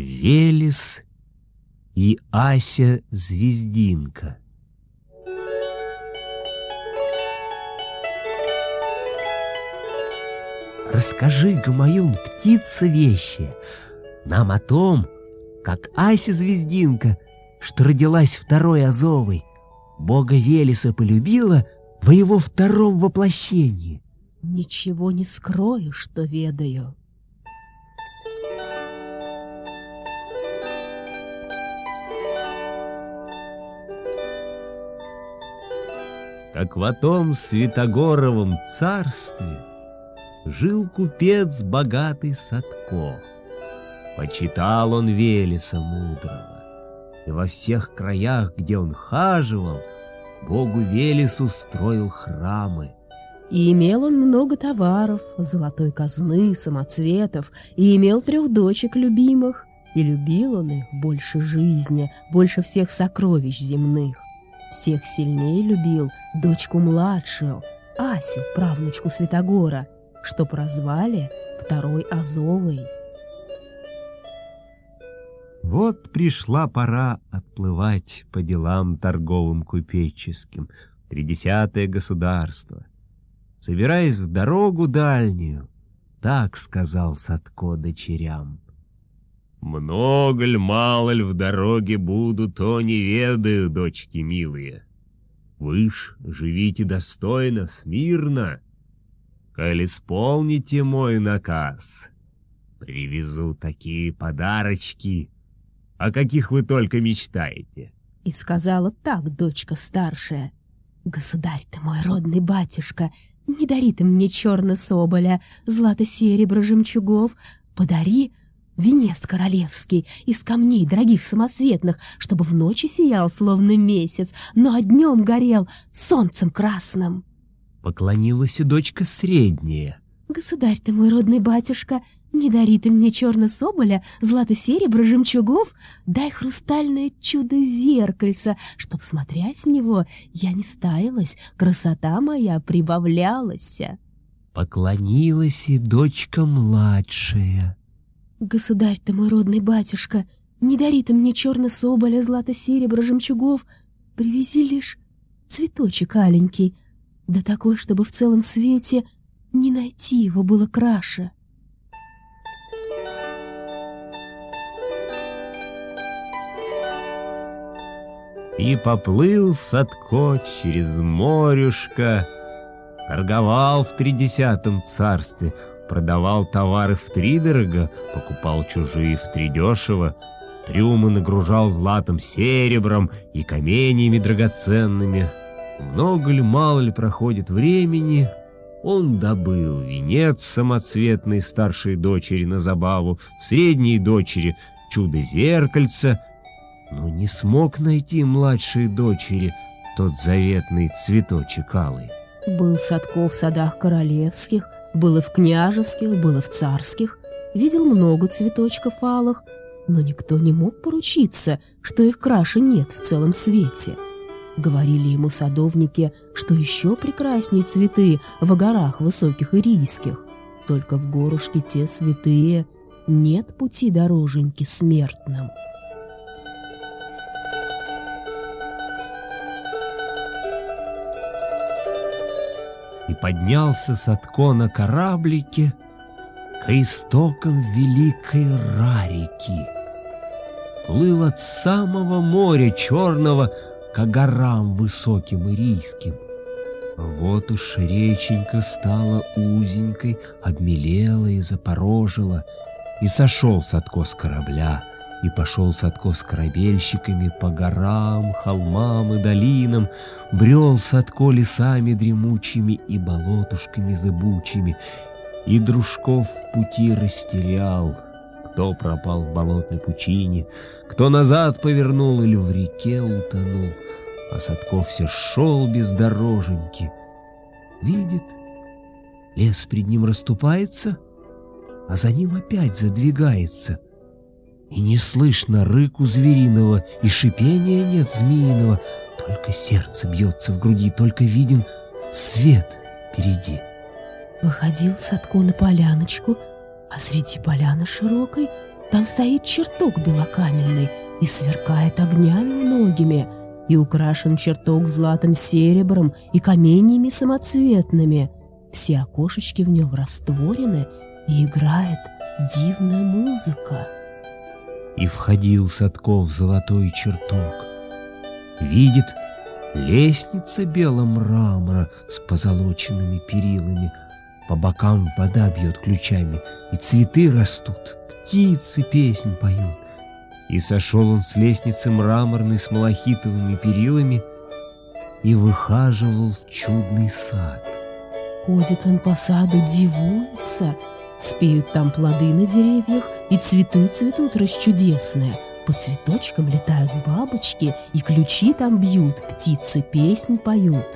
Велес и Ася Звездинка. Расскажи, Гамаюн, птица вещи, нам о том, как Ася Звездинка, что родилась второй Азовой, бога Велеса полюбила во его втором воплощении. Ничего не скрою, что ведаю. Как в том Святогоровом царстве жил купец богатый Садко. Почитал он Велеса мудрого, и во всех краях, где он хаживал, Богу Велесу строил храмы. И имел он много товаров, золотой казны, самоцветов, и имел трех дочек любимых, и любил он их больше жизни, больше всех сокровищ земных. Всех сильнее любил дочку младшую, Асю, правнучку Святогора, что прозвали Второй Азовой. Вот пришла пора отплывать по делам торговым купеческим, тридесятое государство. Собираясь в дорогу дальнюю, так сказал Садко дочерям. Много ль, мало ль в дороге буду, то не ведаю, дочки милые. Вы ж живите достойно, смирно. Коль исполните мой наказ, привезу такие подарочки, о каких вы только мечтаете. И сказала так дочка старшая. Государь ты мой родный батюшка, не дари ты мне черно соболя, злато-серебро жемчугов, подари венец королевский из камней дорогих самосветных, чтобы в ночи сиял, словно месяц, но днем горел солнцем красным. Поклонилась и дочка средняя. Государь ты мой родный батюшка, не дари ты мне черно-соболя, злато-серебро, жемчугов, дай хрустальное чудо-зеркальце, чтоб, смотрясь в него, я не стаялась, красота моя прибавлялась. Поклонилась и дочка младшая. Государь ты мой родный батюшка, не дари ты мне черно-соболя, злато-серебро, жемчугов, привези лишь цветочек аленький, да такой, чтобы в целом свете не найти его было краше. И поплыл Садко через морюшко, торговал в тридесятом царстве — продавал товары в три дорого, покупал чужие в три дешево, трюмы нагружал златом серебром и каменьями драгоценными. Много ли, мало ли проходит времени, он добыл венец самоцветной старшей дочери на забаву, средней дочери чудо-зеркальце, но не смог найти младшей дочери тот заветный цветочек алый. Был Садко в садах королевских — было в княжеских, было в царских, видел много цветочков алых, но никто не мог поручиться, что их краше нет в целом свете. Говорили ему садовники, что еще прекраснее цветы в горах высоких и рийских, только в горушке те святые, нет пути дороженьки смертным. И поднялся Садко на кораблике к истокам великой Рарики. Плыл от самого моря черного к горам высоким и рийским. Вот уж реченька стала узенькой, обмелела и запорожила, и сошел Садко с корабля — и пошел Садко с корабельщиками по горам, холмам и долинам, брел Садко лесами дремучими и болотушками зыбучими, и дружков в пути растерял, кто пропал в болотной пучине, кто назад повернул или в реке утонул, а Садко все шел без дороженьки. Видит, лес пред ним расступается, а за ним опять задвигается — и не слышно рыку звериного, и шипения нет змеиного, только сердце бьется в груди, только виден свет впереди. Выходил Садко на поляночку, а среди поляны широкой Там стоит чертог белокаменный и сверкает огнями многими, и украшен чертог златым серебром и каменьями самоцветными. Все окошечки в нем растворены, и играет дивная музыка. И входил Садков в золотой чертог. Видит, лестница белого мрамора с позолоченными перилами, по бокам вода бьет ключами, и цветы растут, птицы песнь поют. И сошел он с лестницы мраморной с малахитовыми перилами и выхаживал в чудный сад. Ходит он по саду, дивуется, спеют там плоды на деревьях, и цветы цветут расчудесные. По цветочкам летают бабочки, и ключи там бьют, птицы песнь поют.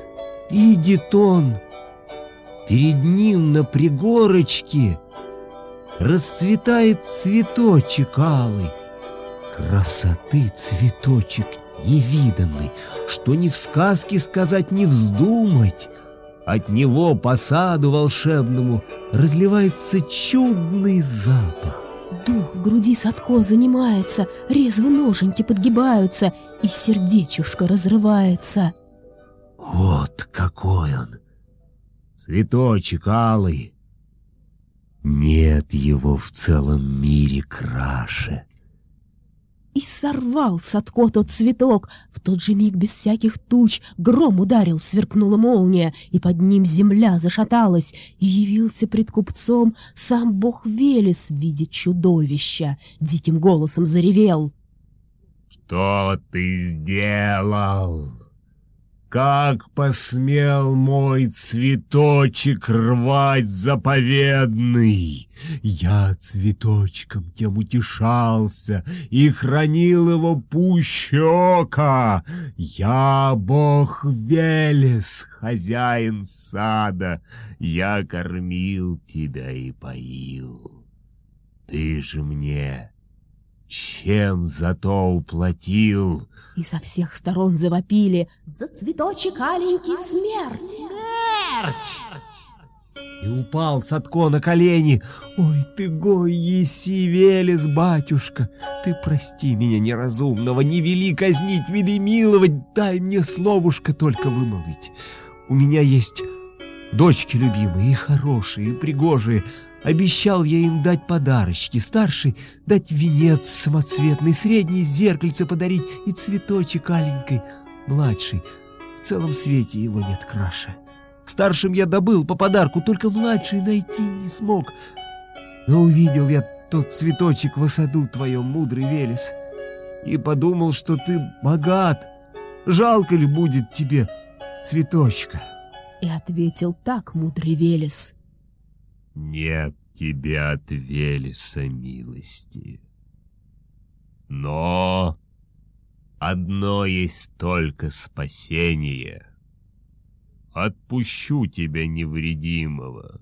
Видит он, перед ним на пригорочке расцветает цветочек алый, Красоты цветочек невиданный, что ни в сказке сказать, не вздумать. От него по саду волшебному разливается чудный запах. Дух в груди Садко занимается, резвы ноженьки подгибаются, и сердечушка разрывается. Вот какой он! Цветочек алый! Нет его в целом мире краше. И сорвал Садко тот цветок. В тот же миг без всяких туч гром ударил, сверкнула молния, и под ним земля зашаталась, и явился пред купцом сам бог Велес в виде чудовища. Диким голосом заревел. «Что ты сделал?» Как посмел мой цветочек рвать заповедный? Я цветочком тем утешался и хранил его пущока. Я бог Велес, хозяин сада, я кормил тебя и поил. Ты же мне чем зато уплатил? И со всех сторон завопили «За цветочек аленький смерть!» «Смерть!» И упал Садко на колени. «Ой ты, гой, еси, Велес, батюшка! Ты прости меня неразумного, не вели казнить, вели миловать, дай мне словушка только вымолвить. У меня есть дочки любимые и хорошие, и пригожие, Обещал я им дать подарочки, старший дать венец самоцветный, средний зеркальце подарить и цветочек аленькой, младший. В целом свете его нет краше. Старшим я добыл по подарку, только младший найти не смог. Но увидел я тот цветочек в саду твоем, мудрый Велес, и подумал, что ты богат. Жалко ли будет тебе цветочка? И ответил так, мудрый Велес — нет тебе от Велеса милости. Но одно есть только спасение. Отпущу тебя невредимого,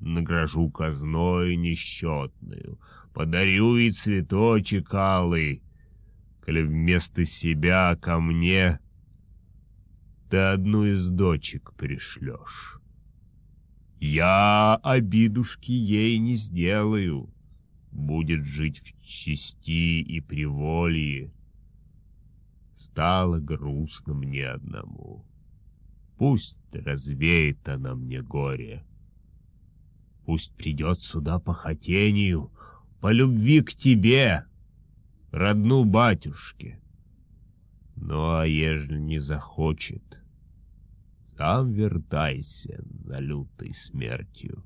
награжу казной несчетную, подарю и цветочек алый, коли вместо себя ко мне ты одну из дочек пришлешь. Я обидушки ей не сделаю. Будет жить в чести и приволье. Стало грустно мне одному. Пусть развеет она мне горе. Пусть придет сюда по хотению, по любви к тебе, родну батюшке. Ну, а ежели не захочет, сам вертайся за лютой смертью.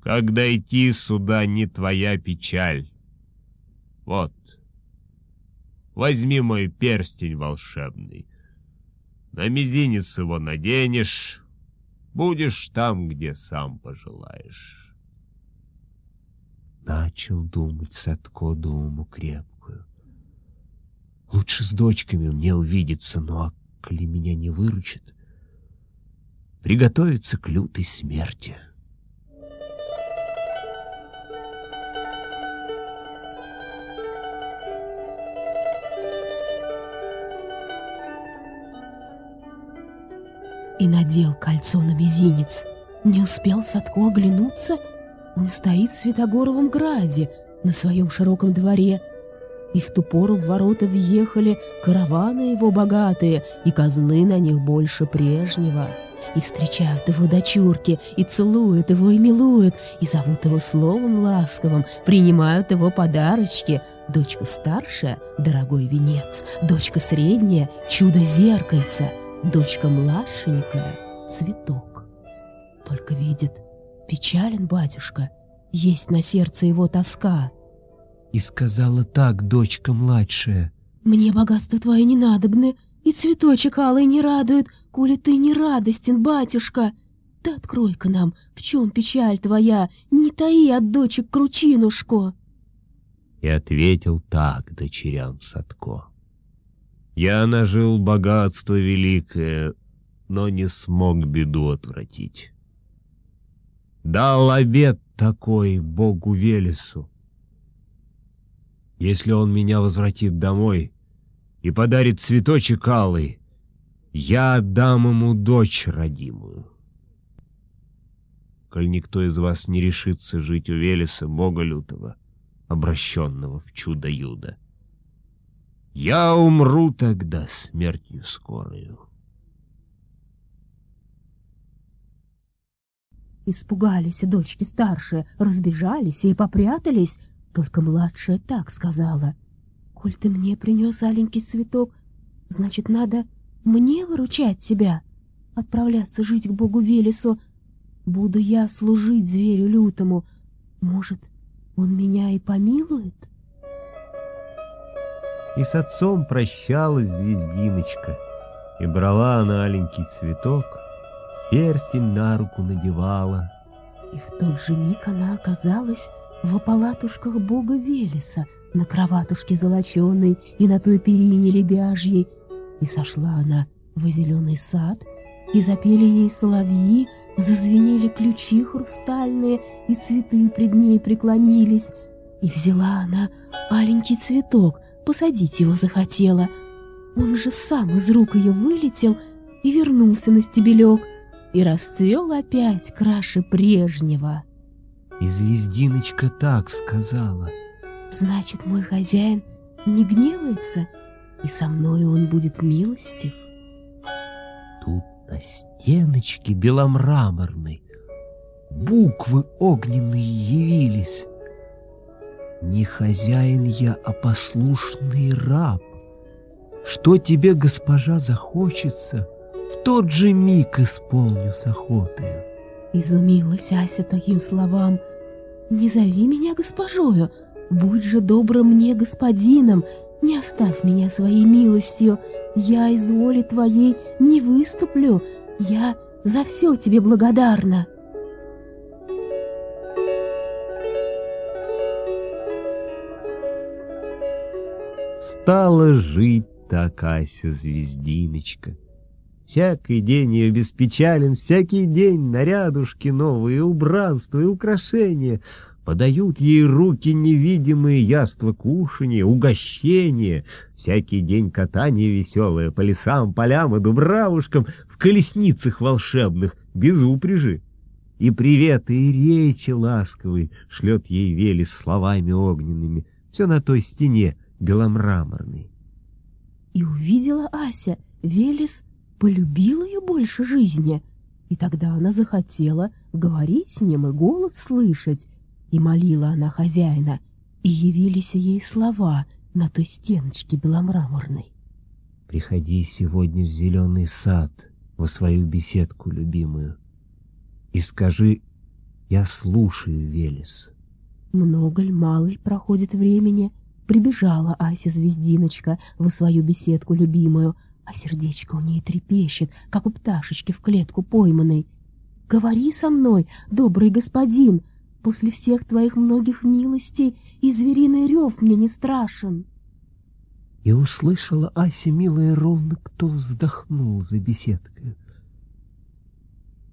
Как дойти сюда не твоя печаль. Вот, возьми мой перстень волшебный. На мизинец его наденешь, будешь там, где сам пожелаешь. Начал думать Садко думу крепкую. Лучше с дочками мне увидеться, но коли меня не выручит, приготовиться к лютой смерти. И надел кольцо на мизинец. Не успел Садко оглянуться, Он стоит в Святогоровом граде, на своем широком дворе, и в ту пору в ворота въехали караваны его богатые, и казны на них больше прежнего. И встречают его дочурки, и целуют его, и милуют, и зовут его словом ласковым, принимают его подарочки. Дочка старшая — дорогой венец, дочка средняя — чудо-зеркальце, дочка младшенькая — цветок. Только видит, печален батюшка, есть на сердце его тоска — и сказала так дочка младшая. «Мне богатство твое не надобны, и цветочек алый не радует, коли ты не радостен, батюшка. Да открой-ка нам, в чем печаль твоя, не таи от дочек кручинушку». И ответил так дочерям Садко. «Я нажил богатство великое, но не смог беду отвратить. Дал обед такой Богу Велесу, если он меня возвратит домой и подарит цветочек алый, я отдам ему дочь родимую. Коль никто из вас не решится жить у Велеса, бога лютого, обращенного в чудо-юдо, я умру тогда смертью скорою. Испугались дочки старшие, разбежались и попрятались, только младшая так сказала. «Коль ты мне принес аленький цветок, значит, надо мне выручать тебя, отправляться жить к богу Велесу. Буду я служить зверю лютому. Может, он меня и помилует?» И с отцом прощалась звездиночка, и брала она аленький цветок, перстень на руку надевала. И в тот же миг она оказалась в палатушках бога Велеса, на кроватушке золоченой и на той перине лебяжьей. И сошла она в зеленый сад, и запели ей соловьи, зазвенели ключи хрустальные, и цветы пред ней преклонились. И взяла она маленький цветок, посадить его захотела. Он же сам из рук ее вылетел и вернулся на стебелек, и расцвел опять краше прежнего. И звездиночка так сказала. Значит, мой хозяин не гневается, и со мной он будет милостив. Тут на стеночке беломраморной буквы огненные явились. Не хозяин я, а послушный раб. Что тебе, госпожа, захочется, в тот же миг исполню с охотой. Изумилась Ася таким словам — не зови меня госпожою, будь же добрым мне господином, не оставь меня своей милостью, я из воли твоей не выступлю, я за все тебе благодарна. Стала жить так Ася Звездиночка. Всякий день ее беспечален, всякий день нарядушки новые, убранства и украшения. Подают ей руки невидимые яства кушанья, угощения. Всякий день катание веселое по лесам, полям и дубравушкам, в колесницах волшебных, без упряжи. И приветы, и речи ласковые шлет ей Велес словами огненными, все на той стене беломраморной. И увидела Ася, Велес полюбил ее больше жизни. И тогда она захотела говорить с ним и голос слышать. И молила она хозяина, и явились ей слова на той стеночке беломраморной. «Приходи сегодня в зеленый сад, во свою беседку любимую, и скажи, я слушаю, Велес». Много ли, мало ли проходит времени, прибежала Ася Звездиночка во свою беседку любимую — а сердечко у ней трепещет, как у пташечки в клетку пойманной. Говори со мной, добрый господин, после всех твоих многих милостей и звериный рев мне не страшен. И услышала Ася, милая, ровно кто вздохнул за беседкой.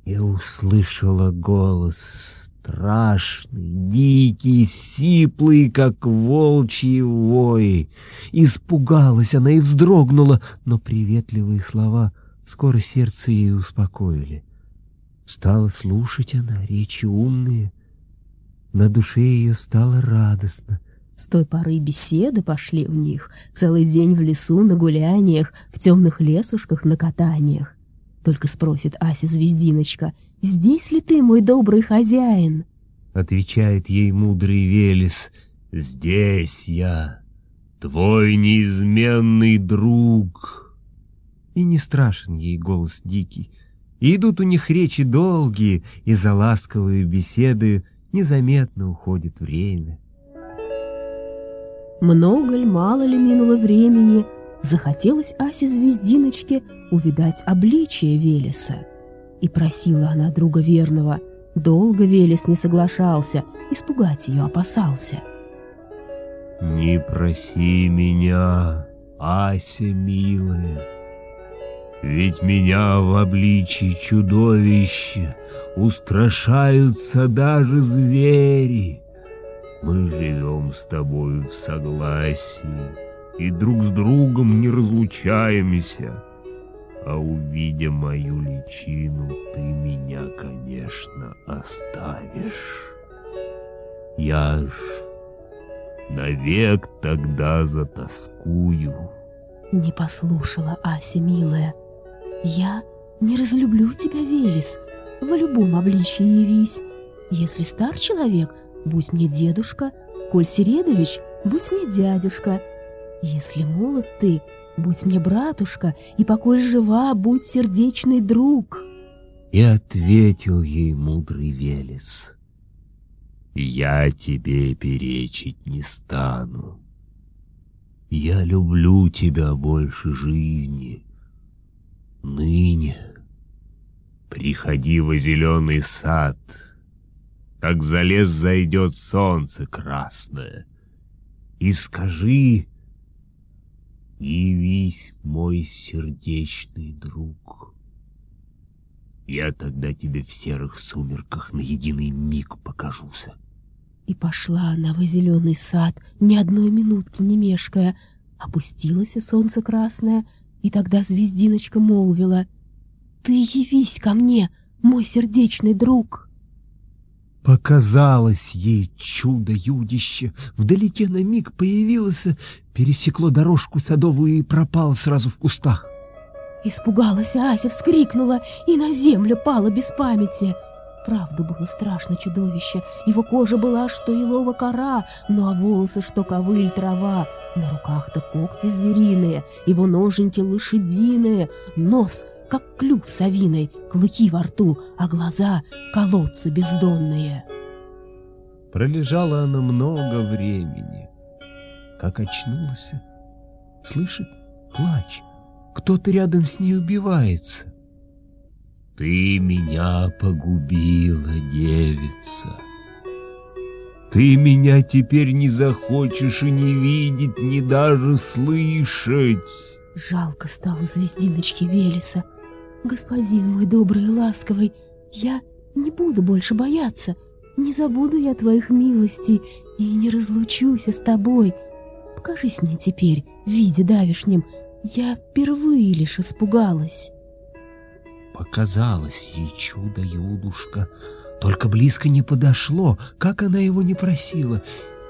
И услышала голос страшный, дикий, сиплый, как волчий вой. Испугалась она и вздрогнула, но приветливые слова скоро сердце ей успокоили. Стала слушать она речи умные, На душе ее стало радостно. С той поры беседы пошли в них, целый день в лесу на гуляниях, в темных лесушках на катаниях. Только спросит Ася Звездиночка, «Здесь ли ты, мой добрый хозяин?» Отвечает ей мудрый Велес, «Здесь я, твой неизменный друг». И не страшен ей голос дикий. И идут у них речи долгие, и за ласковые беседы незаметно уходит время. Много ли, мало ли минуло времени, захотелось Асе Звездиночке увидать обличие Велеса. И просила она друга верного. Долго Велес не соглашался, испугать ее опасался. «Не проси меня, Ася милая, ведь меня в обличии чудовища устрашаются даже звери. Мы живем с тобою в согласии и друг с другом не разлучаемся. А увидя мою личину, ты меня, конечно, оставишь. Я ж навек тогда затоскую. Не послушала Ася, милая. Я не разлюблю тебя, Велес, в любом обличии явись. Если стар человек, будь мне дедушка, коль Середович, будь мне дядюшка. Если молод ты, будь мне братушка, и поколь жива, будь сердечный друг. И ответил ей мудрый Велес. Я тебе перечить не стану. Я люблю тебя больше жизни. Ныне приходи во зеленый сад, как за лес зайдет солнце красное, и скажи, явись, мой сердечный друг. Я тогда тебе в серых сумерках на единый миг покажуся. И пошла она в зеленый сад, ни одной минутки не мешкая. Опустилось солнце красное — и тогда звездиночка молвила, «Ты явись ко мне, мой сердечный друг!» Показалось ей чудо-юдище. Вдалеке на миг появилось, пересекло дорожку садовую и пропало сразу в кустах. Испугалась Ася, вскрикнула и на землю пала без памяти. Правду было страшно чудовище. Его кожа была, что елова кора, ну а волосы, что ковыль трава. На руках-то когти звериные, его ноженьки лошадиные, нос, как клюв совиной, клыки во рту, а глаза — колодцы бездонные. Пролежала она много времени. Как очнулась, слышит плач. Кто-то рядом с ней убивается. Ты меня погубила, девица. Ты меня теперь не захочешь и не видеть, ни даже слышать. Жалко стало звездиночки Велеса. Господин мой добрый и ласковый, я не буду больше бояться. Не забуду я твоих милостей и не разлучусь с тобой. Покажись мне теперь в виде давишнем. Я впервые лишь испугалась. Показалось ей чудо-юдушка, только близко не подошло, как она его не просила.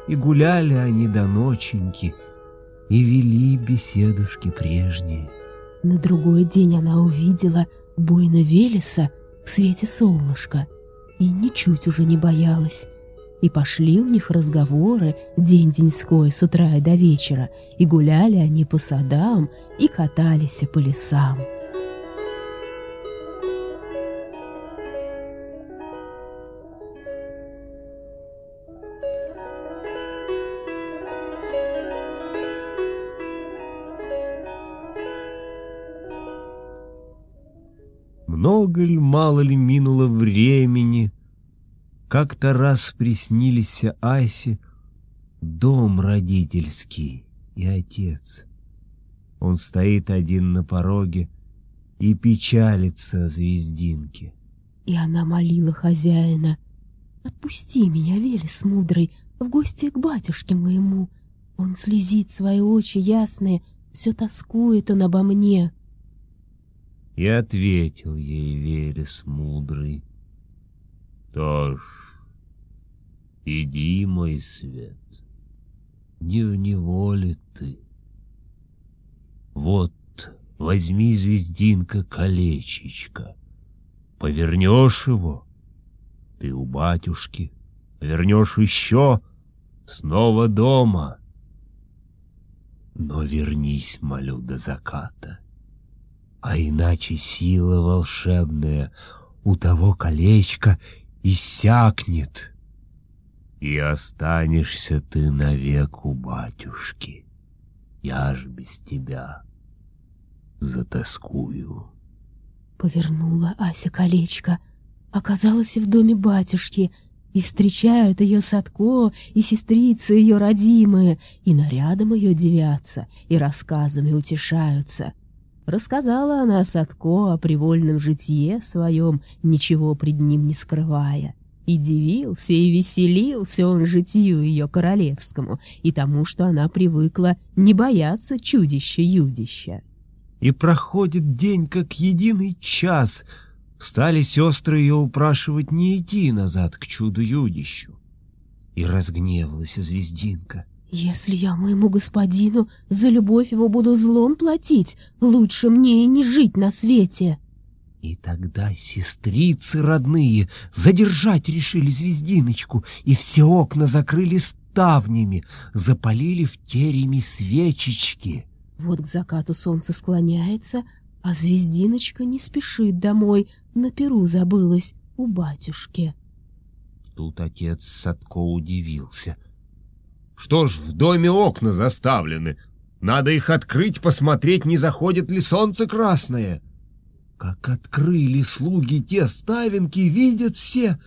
И гуляли они до ноченьки, и вели беседушки прежние. На другой день она увидела буйно Велеса в свете солнышка и ничуть уже не боялась. И пошли у них разговоры день-деньской с утра и до вечера, и гуляли они по садам, и катались по лесам. Мало ли минуло времени, Как-то раз приснились Айсе Дом родительский и отец. Он стоит один на пороге И печалится о звездинке. И она молила хозяина, «Отпусти меня, Велес мудрый, в гости к батюшке моему. Он слезит свои очи ясные, все тоскует он обо мне». И ответил ей Верес мудрый. Что ж, Иди, мой свет, не в неволе ты. Вот, возьми, звездинка, колечечко, повернешь его, ты у батюшки, вернешь еще, снова дома. Но вернись, молю, до заката, а иначе сила волшебная у того колечка иссякнет, и останешься ты навек у батюшки. Я ж без тебя затаскую. Повернула Ася колечко, оказалась в доме батюшки, и встречают ее Садко и сестрицы ее родимые, и нарядом ее девятся, и рассказами утешаются. Рассказала она Садко о привольном житье своем, ничего пред ним не скрывая. И дивился, и веселился он житию ее королевскому, и тому, что она привыкла не бояться чудища-юдища. И проходит день, как единый час. Стали сестры ее упрашивать не идти назад к чуду-юдищу. И разгневалась звездинка. «Если я моему господину за любовь его буду злом платить, лучше мне и не жить на свете». И тогда сестрицы родные задержать решили звездиночку, и все окна закрыли ставнями, запалили в тереме свечечки. Вот к закату солнце склоняется, а звездиночка не спешит домой, на перу забылась у батюшки. Тут отец Садко удивился. Что ж, в доме окна заставлены. Надо их открыть, посмотреть, не заходит ли солнце красное. Как открыли слуги те ставинки, видят все,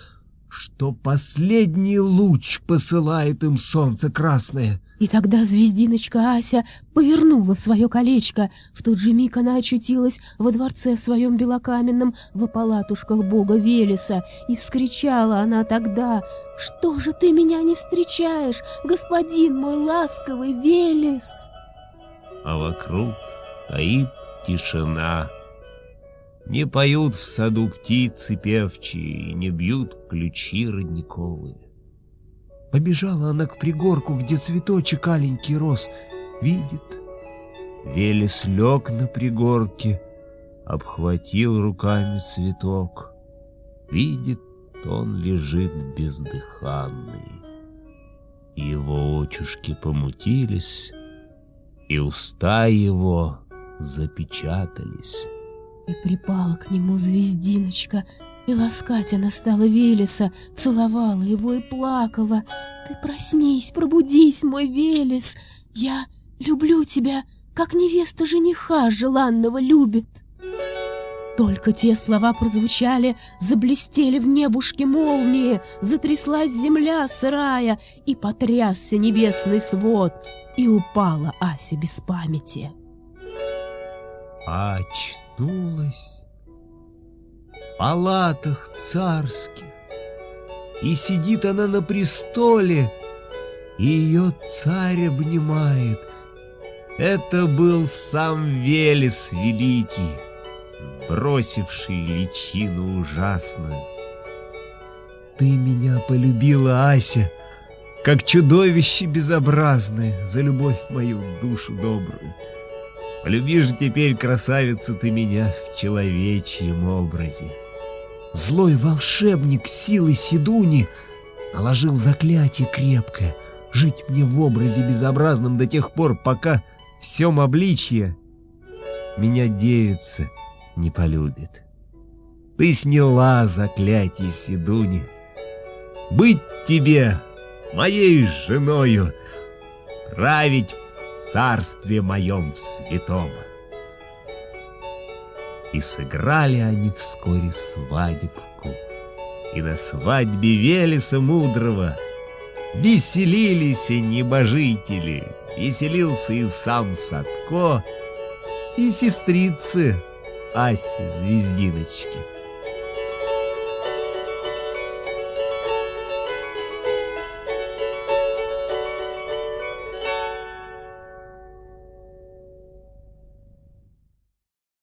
что последний луч посылает им солнце красное. И тогда звездиночка Ася повернула свое колечко. В тот же миг она очутилась во дворце своем белокаменном в палатушках бога Велеса. И вскричала она тогда, «Что же ты меня не встречаешь, господин мой ласковый Велес?» А вокруг стоит тишина. Не поют в саду птицы певчие, не бьют ключи родниковые. Побежала она к пригорку, где цветочек аленький рос. Видит. Велес лег на пригорке, обхватил руками цветок. Видит, он лежит бездыханный. Его очушки помутились, и уста его запечатались. И припала к нему звездиночка, и ласкать она стала Велеса, целовала его и плакала. «Ты проснись, пробудись, мой Велес! Я люблю тебя, как невеста жениха желанного любит!» Только те слова прозвучали, заблестели в небушке молнии, затряслась земля сырая, и потрясся небесный свод, и упала Ася без памяти. Очнулась палатах царских, и сидит она на престоле, и ее царь обнимает. Это был сам Велес Великий, сбросивший личину ужасную. Ты меня полюбила, Ася, как чудовище безобразное, за любовь мою душу добрую. Полюби же теперь, красавица, ты меня в человечьем образе. Злой волшебник силы Сидуни наложил заклятие крепкое жить мне в образе безобразном до тех пор, пока всем обличье меня девица не полюбит. Ты сняла заклятие Сидуни. Быть тебе моей женою, править царстве моем святом. И сыграли они вскоре свадебку, и на свадьбе Велеса Мудрого веселились и небожители, веселился и сам Садко, и сестрицы Аси Звездиночки.